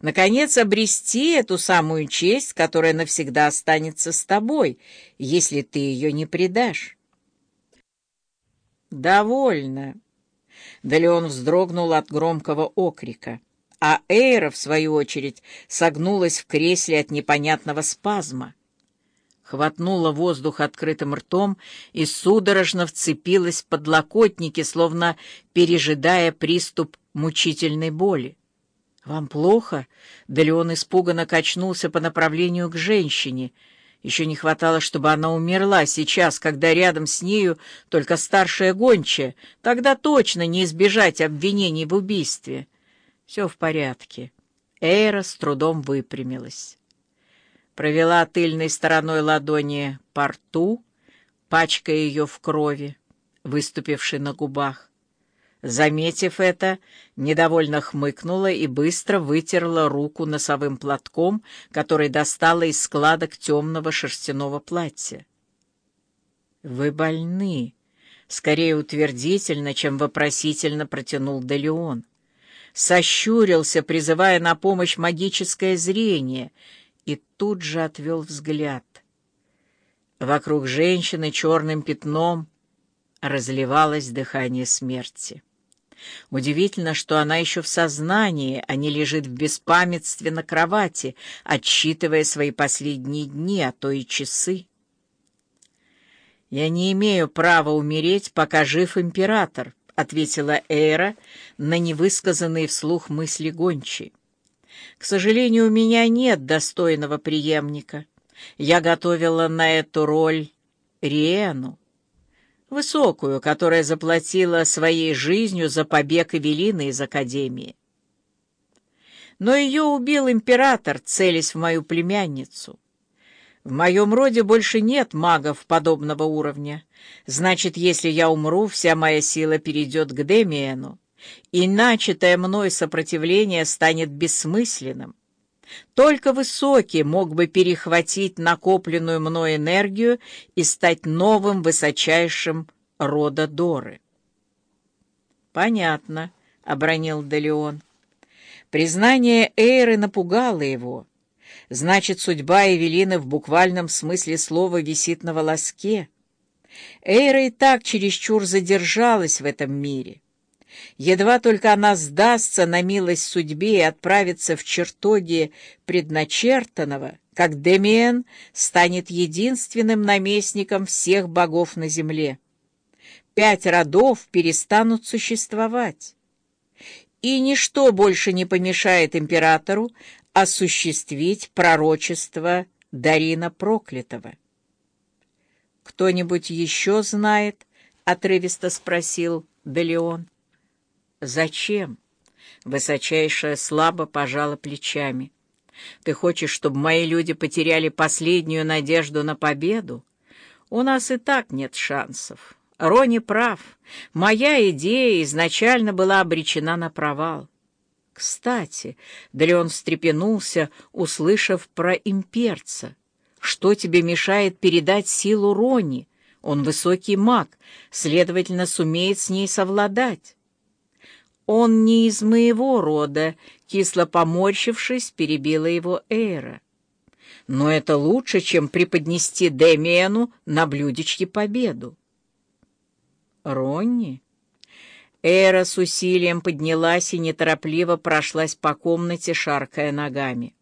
наконец, обрести эту самую честь, которая навсегда останется с тобой, если ты ее не предашь. «Довольно!» Да Леон вздрогнул от громкого окрика, а Эйра, в свою очередь, согнулась в кресле от непонятного спазма. Хватнула воздух открытым ртом и судорожно вцепилась в подлокотники, словно пережидая приступ мучительной боли. «Вам плохо?» Да Леон испуганно качнулся по направлению к женщине. Еще не хватало, чтобы она умерла сейчас, когда рядом с нею только старшая гончая. Тогда точно не избежать обвинений в убийстве. Все в порядке. Эйра с трудом выпрямилась. Провела тыльной стороной ладони по рту, пачкая ее в крови, выступившей на губах. Заметив это, недовольно хмыкнула и быстро вытерла руку носовым платком, который достала из складок темного шерстяного платья. «Вы больны», — скорее утвердительно, чем вопросительно протянул Делеон. Сощурился, призывая на помощь магическое зрение, и тут же отвел взгляд. Вокруг женщины черным пятном разливалось дыхание смерти. Удивительно, что она еще в сознании, а не лежит в беспамятстве на кровати, отсчитывая свои последние дни, а то и часы. «Я не имею права умереть, пока жив император», — ответила Эйра на невысказанные вслух мысли гончей. «К сожалению, у меня нет достойного преемника. Я готовила на эту роль Риэну» высокую, которая заплатила своей жизнью за побег Эвелины из Академии. Но ее убил император, целясь в мою племянницу. В моем роде больше нет магов подобного уровня. Значит, если я умру, вся моя сила перейдет к Демиену, и начатое мной сопротивление станет бессмысленным. Только высокий мог бы перехватить накопленную мной энергию и стать новым высочайшим рода Доры. «Понятно», — обронил Делеон. Признание Эйры напугало его. Значит, судьба Эвелины в буквальном смысле слова висит на волоске. Эйра и так чересчур задержалась в этом мире. Едва только она сдастся на милость судьбе и отправится в чертоги предначертанного, как Демиен станет единственным наместником всех богов на земле. Пять родов перестанут существовать. И ничто больше не помешает императору осуществить пророчество Дарина Проклятого. «Кто-нибудь еще знает?» — отрывисто спросил Делеон. «Зачем?» — высочайшая слабо пожала плечами. «Ты хочешь, чтобы мои люди потеряли последнюю надежду на победу? У нас и так нет шансов. Рони прав. Моя идея изначально была обречена на провал. Кстати, Дрен встрепенулся, услышав про имперца. Что тебе мешает передать силу Рони? Он высокий маг, следовательно, сумеет с ней совладать. «Он не из моего рода», — кисло поморщившись, перебила его Эйра. «Но это лучше, чем преподнести Демиану на блюдечке победу». «Ронни?» Эра с усилием поднялась и неторопливо прошлась по комнате, шаркая ногами.